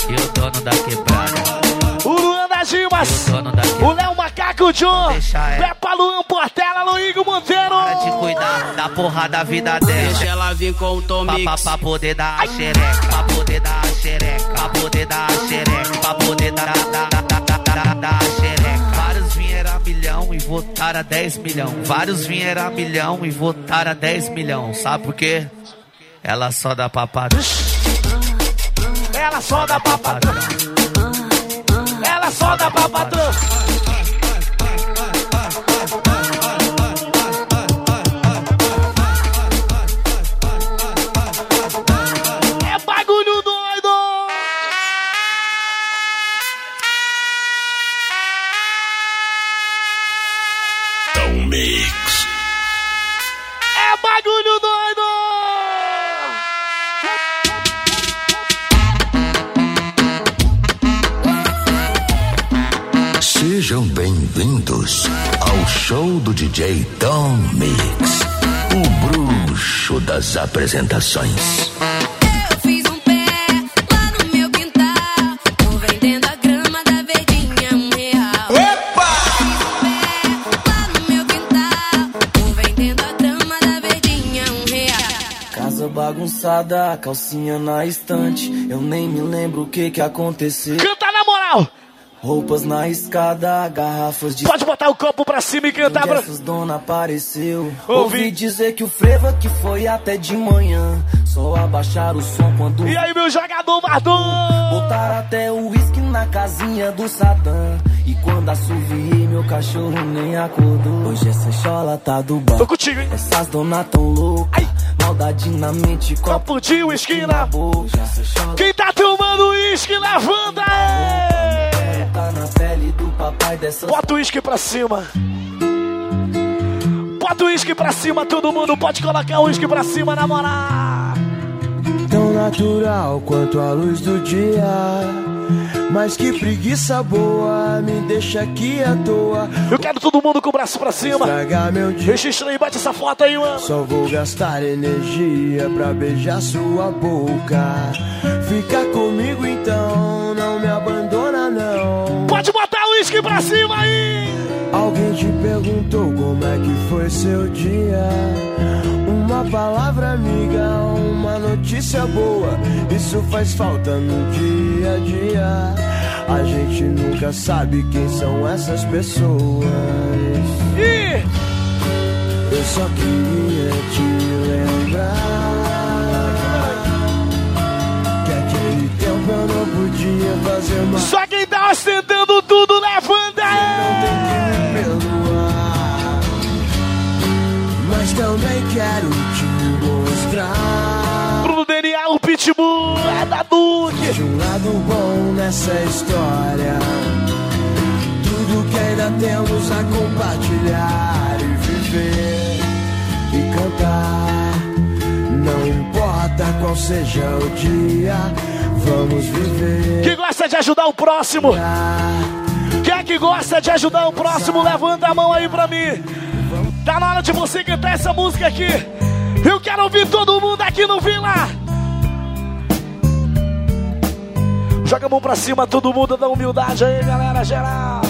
e o dono da quebrada. O Luan das Rimas. O da Léo Macaco John. Deixa ela. Peppa Luan Portela, Luigo Monteiro. Para de cuidar da porra da vida dela. Deixa ela vir com o Pra, Tomix. pra, pra poder dar a xereca, pra poder dar a xereca, pra poder dar a xereca, pra poder dar, dar, dar, dar, dar, dar, dar a xereca. Vários vieram a milhão e votaram a 10 milhão. Vários vieram a milhão e votaram a 10 milhão. Sabe por quê? Ela só dá papada. Ela só dá patrão. Ela só dá patrão. É bagulho doido. Mix. É bagulho doido. Sejam bem-vindos ao show do DJ Dom Mix. O bruxo das apresentações. Eu fiz um pé lá no meu quintal. Tô vendendo a grama da verdinha um real. Epa! Fiz um pé lá no meu quintal. Tô vendendo a grama da verdinha um real. Casa bagunçada, calcinha na estante. Eu nem me lembro o que que aconteceu. Canta na moral. Roupas na escada, garrafas de. Pode botar o copo pra cima e cantar pra... Essas dona apareceu. Ouvi. Ouvi dizer que o frevo que foi até de manhã. Só abaixar o som quando. E aí, meu jogador Mardon? Botaram até o uísque na casinha do Sadam. E quando assoviei, meu cachorro nem acordou. Hoje essa chola tá do bar. Tô contigo, hein? Essas dona tão loucas. Maldade na mente, Copo de uísque na boca. Quem tá tomando uísque, levanta! tá na pele do papai dessas. Bota o uísque pra cima. Bota o uísque pra cima, todo mundo pode colocar o uísque pra cima, na moral. Tão natural quanto a luz do dia. Mas que preguiça boa, me deixa aqui à toa. Eu quero todo mundo com o braço pra cima. Registra aí, bate essa foto aí, mano. Só vou gastar energia pra beijar sua boca. Fica comigo então, não me. Pode botar o uísque pra cima aí. Alguém te perguntou como é que foi seu dia? Uma palavra amiga, uma notícia boa. Isso faz falta no dia a dia. A gente nunca sabe quem são essas pessoas. E eu só queria te lembrar que aquele tempo eu não podia fazer mais. Só quem tá ostentando tudo, levanta perdoar, mas também quero te mostrar. Bruno DNA, o Pitbull, é da Duque. De um lado bom nessa história, tudo que ainda temos a compartilhar e viver e cantar. Não importa qual seja o dia, vamos viver. Quem gosta de ajudar o próximo? Quem é que gosta de ajudar o próximo? Levanta a mão aí pra mim. Tá na hora de você cantar essa música aqui. Eu quero ouvir todo mundo aqui no Vila. Joga a mão pra cima, todo mundo da humildade aí, galera geral.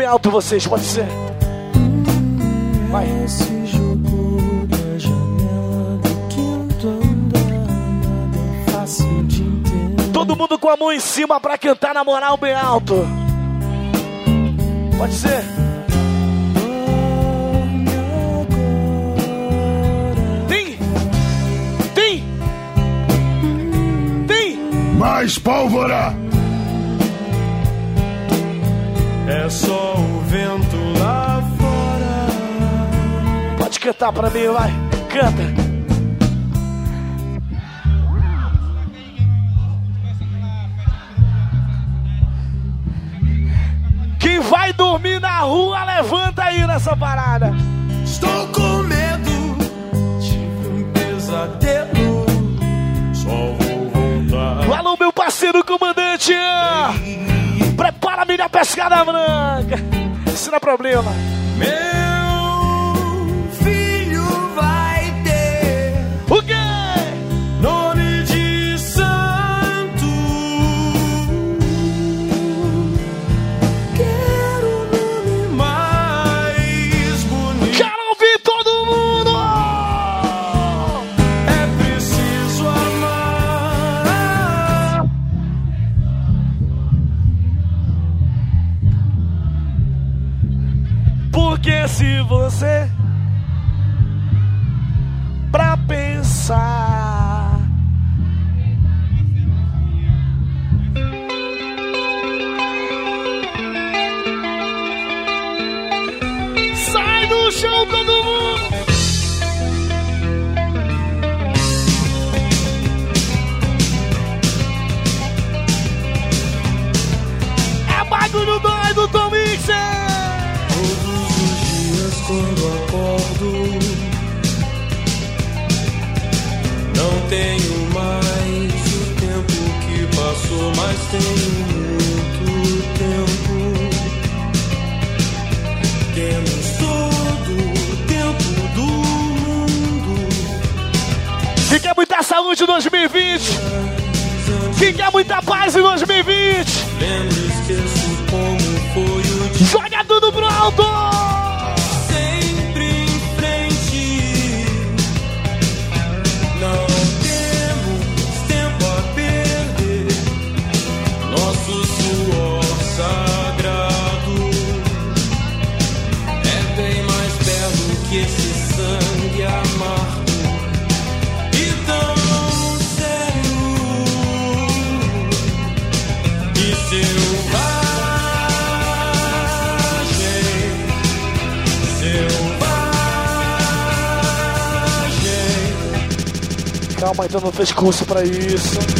Bem alto vocês, pode ser. Vai. Todo mundo com a mão em cima pra cantar na moral bem alto. Pode ser. Tem? Tem? Tem? Mais pólvora! É só o vento lá fora. Pode cantar pra mim, vai. Canta. Quem vai dormir na rua, levanta aí nessa parada. Estou com medo, tive um pesadelo. Só vou voltar. Alô, meu parceiro comandante. Minha pescada branca. Isso não é problema. Meu todo mundo É bagulho doido, Tom Mixer! Todos os dias quando acordo Não tenho mais o tempo que passou Mas tenho muito tempo muita saúde em 2020? Quem quer muita paz em 2020? Lembro, esqueço como foi o dia Joga tudo pro alto! Calma, ainda não fez curso pra isso.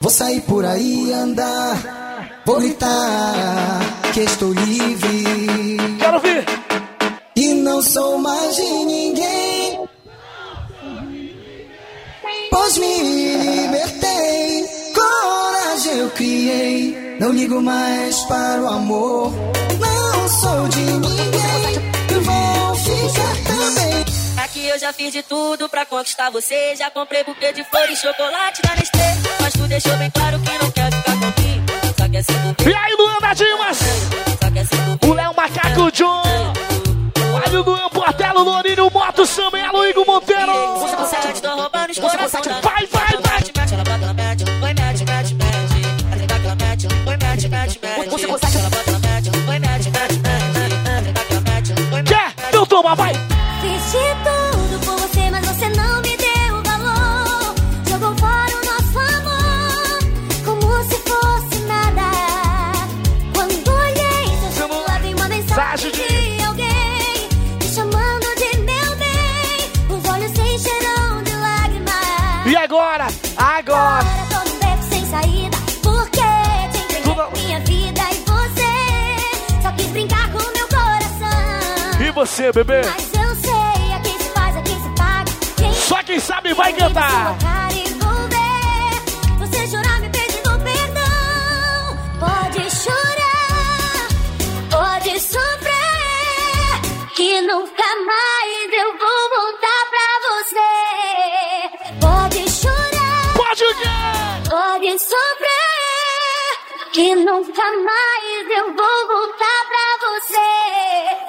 Vou sair por aí andar, vou gritar que estou livre. Quero ver. E não sou mais de ninguém. Pois me libertei, coragem eu criei. Não ligo mais para o amor. Fiz de tudo pra conquistar você. Já comprei buquê de flores, chocolate da Nestlé. Mas tu deixou bem claro que não quer ficar comigo. Só quer ser do E aí, Luana Dimas? O Léo Macaco John. Olha o Luan Portelo, Lourinho, Moto, Samelo, Igor Monteiro. Você consegue, tô roubando os coração da Vai, vai, vai. Você, bebê? Mas eu sei, a quem se faz, a quem se paga. Quem Só quem sabe vai cantar. você chorar me pedindo perdão. Pode chorar, pode sofrer, que nunca mais eu vou voltar pra você. Pode chorar, pode? Pode sofrer, que nunca mais eu vou voltar pra você.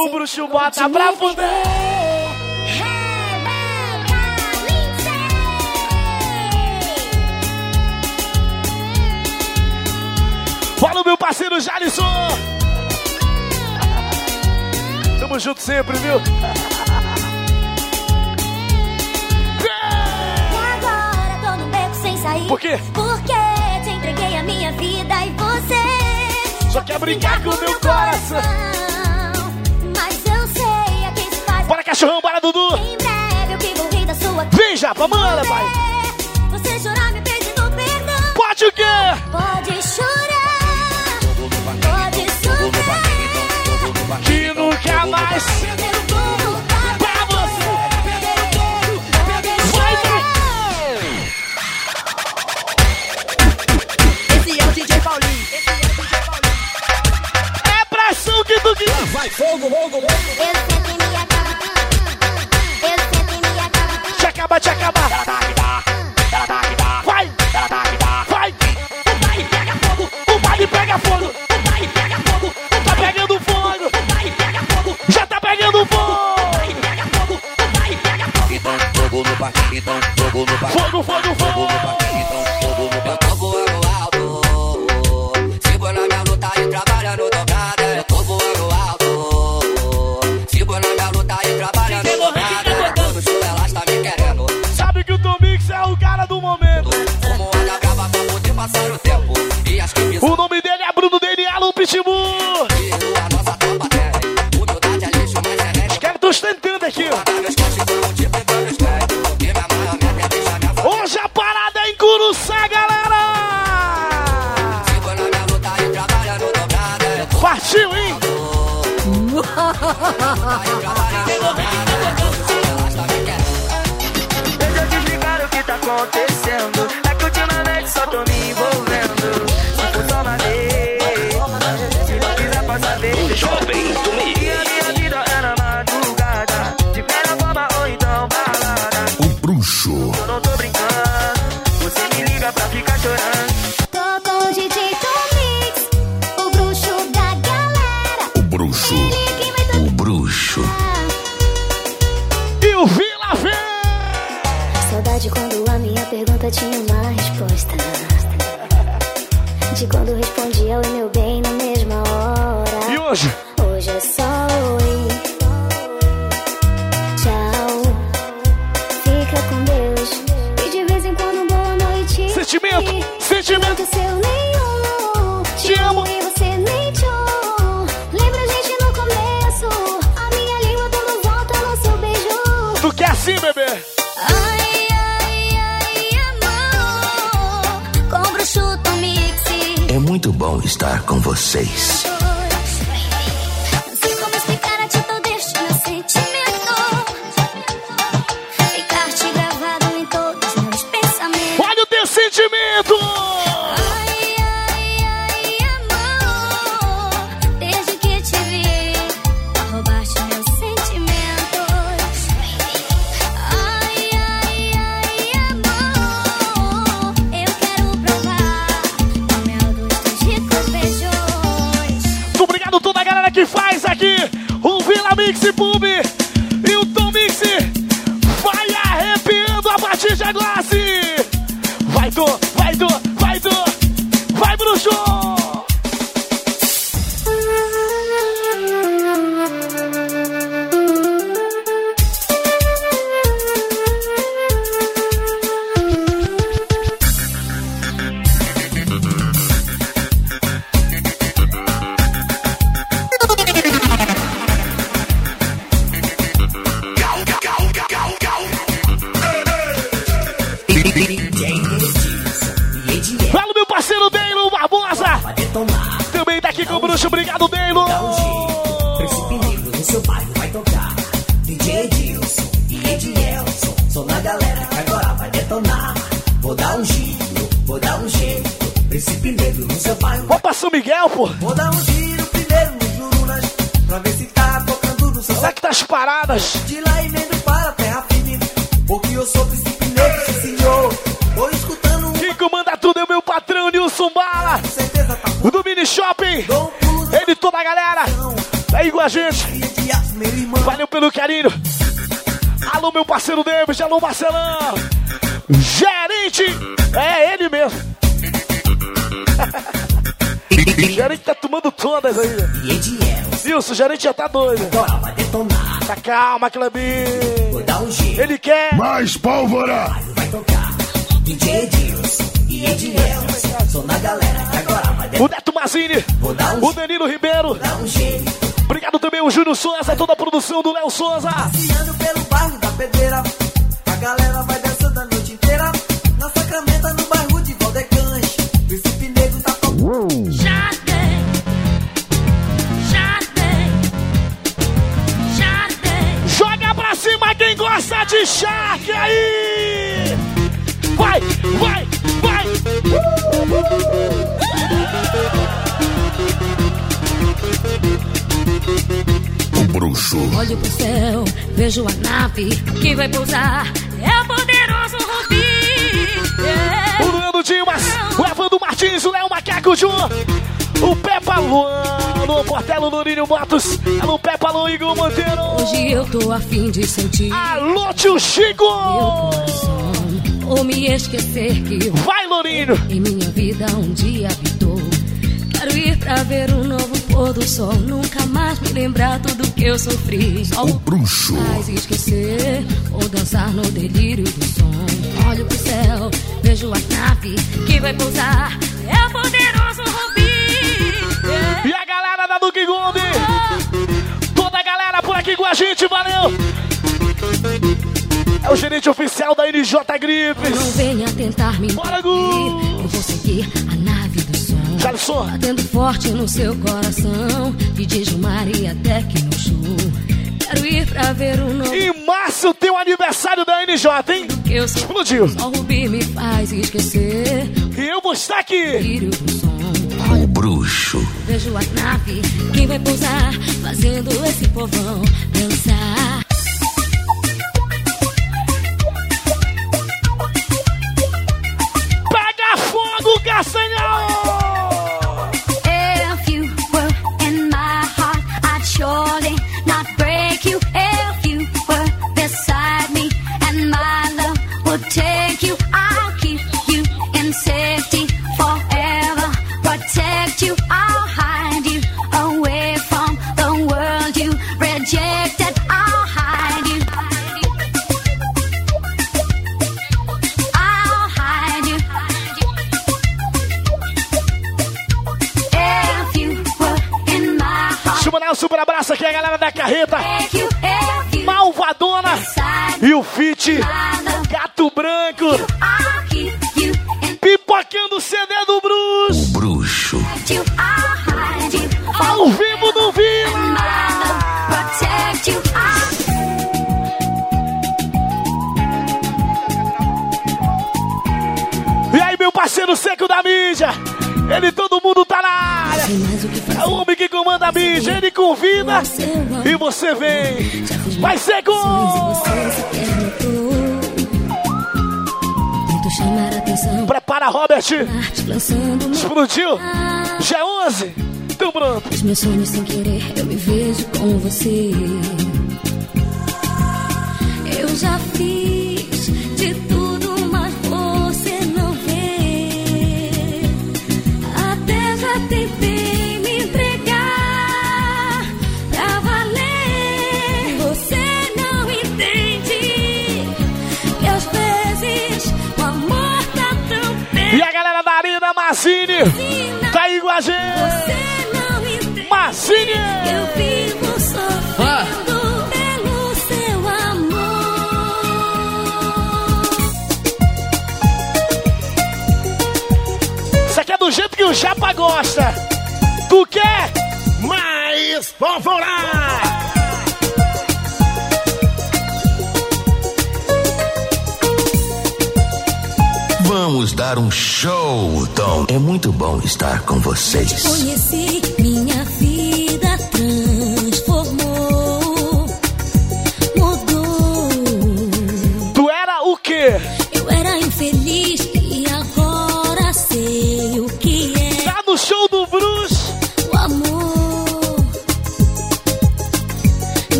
O bruxo bota pra fuder. Fala, meu parceiro Jalisson. Tamo junto sempre, viu? E agora tô num beco sem sair. Por quê? Porque te entreguei a minha vida e você Só quer brincar com o meu coração. Mas cachorrão, bora, Dudu! Em breve eu que vou da sua Vem, já, manda, pai! Você chorar me pedindo perdão. Pode o quê? Pode chorar. Pode chorar. Que nunca mais. É o Esse é o DJ Paulinho. É pra do que. Vai, fogo, fogo, fogo. 佛祖佛祖佛 Curuçá, galera. Partiu, hein? Deixa eu te explicar o que tá acontecendo. Pra São Miguel, pô. Vou dar um giro primeiro nos Jurunas. Pra ver se tá tocando no seu Será que tá as paradas? De lá e vendo para a terra firme. Porque eu sou Negro, sim senhor. Tô escutando Quem comanda tudo é o meu patrão, Nilson Bala. O do Mini Shopping. Ele e toda a galera. Tá aí com a gente. Valeu pelo carinho. Alô, meu parceiro David. Alô, Marcelão. Gerente. É ele mesmo. gerente tá tomando todas aí. Wilson, o gerente já tá doido. Tá calma, Clebinho. Ele quer. Mais pólvora. DJ Edilson e Edielson. Sou na galera que agora vai O Neto Mazini. O Danilo Ribeiro. Obrigado também o Júnior Souza, toda a produção do Léo Souza. Passeando pelo bairro da Pedreira. A galera vai dançando a noite inteira. Na Sacramento, no bairro de Valdecães. Príncipe Negro tá tocando. Quem gosta de Shark aí! Vai, vai, vai! O bruxo. Olho pro céu, vejo a nave que vai pousar. É o poderoso Rubi. É. O Leandro Dimas, o Evandro Martins, o Léo Macaco Júnior, o Peppa Luan, Alô, Portelo, Lourinho Motos. Alô, Pepa, alô, Igor Monteiro. Hoje eu tô afim de sentir. Alô, tio Chico. Ou me esquecer que Vai, Lourinho. Em minha vida um dia habitou. Quero ir pra ver um novo pôr do sol. Nunca mais me lembrar tudo que eu sofri. Só o bruxo. faz esquecer ou dançar no delírio do som. Olho pro céu, vejo a nave que vai pousar. É o poderoso Rubi. E a galera da Duque Gold. Toda a galera por aqui com a gente, valeu. É o gerente oficial da NJ Gripes. Não venha tentar me Bora, Gu. Eu vou seguir a nave do som. Jalson. Batendo forte no seu coração. DJ Gilmar e até que no show. Quero ir pra ver um novo. Em março tem o aniversário da NJ, hein? que eu sou. Explodiu. Só o Rubi me faz esquecer. E eu vou estar aqui. O bruxo. Vejo a nave, quem vai pousar, fazendo esse povão dançar. Pega fogo, Castanhal! Da carreta. Malvadona e o Fit Gato Branco. Pipocando o CD do. Bruxo. hide you. Ao vivo do Vila. E aí, meu parceiro seco da mídia. Ele, todo a mídia. Ele convida e você vem. Vai, a atenção. Prepara, Robert. Lançando meu Explodiu. G11. Tão pronto. Os meus sonhos sem querer, eu me vejo com você. Eu já fiz Mazini tá aí com a gente. Mazini! Eu vivo sofrendo pelo seu amor. Isso aqui é do jeito que o Japa gosta. Tu quer? Mais pólvora! Vamos dar um show, Tom. É muito bom estar com vocês. Conheci, minha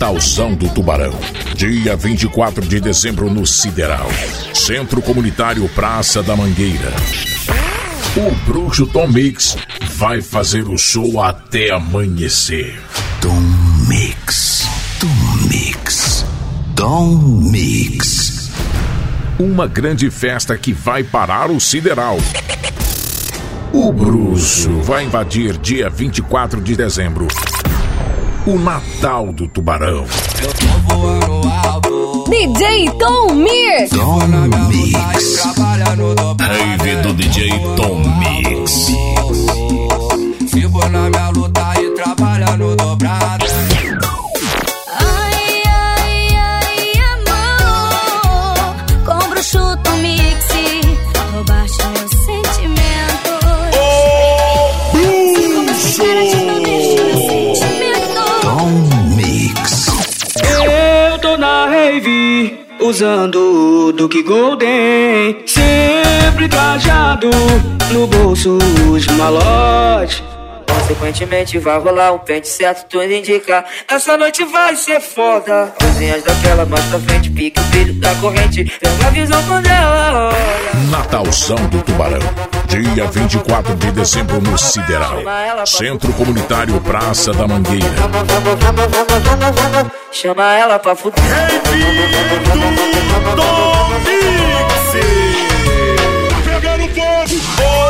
Natalzão do Tubarão. Dia 24 de dezembro no Sideral. Centro Comunitário Praça da Mangueira. O bruxo Tom Mix vai fazer o show até amanhecer. Tom Mix. Tom Mix. Tom Mix. Uma grande festa que vai parar o Sideral. O bruxo vai invadir dia 24 de dezembro. O Natal do Tubarão. DJ Tom Mix. Tom Mix. Rave do DJ Tom Mix. Se for na minha luta e trabalha no dobrado. Usando Duke Golden. Sempre trajado, no bolso os malotes. Consequentemente vai rolar um pente certo, tudo indica Essa noite vai ser foda Coisinhas daquela mais pra frente, pique o brilho da corrente Pega a visão quando ela olha Natalzão do Tubarão. Dia 24 de dezembro no Sideral. Centro Comunitário Praça da Mangueira. Chama ela pra fuder Pegando fogo.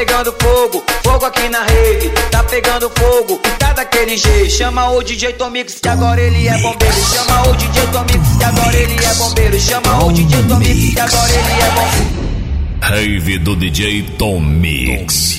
Pegando fogo, fogo aqui na rede. Tá pegando fogo, tá daquele jeito. Chama o DJ Tomix que agora ele é bombeiro. Chama o DJ Tomix que agora ele é bombeiro. Chama o DJ Tomix que agora ele é bombeiro. Rave do DJ Tom Mix.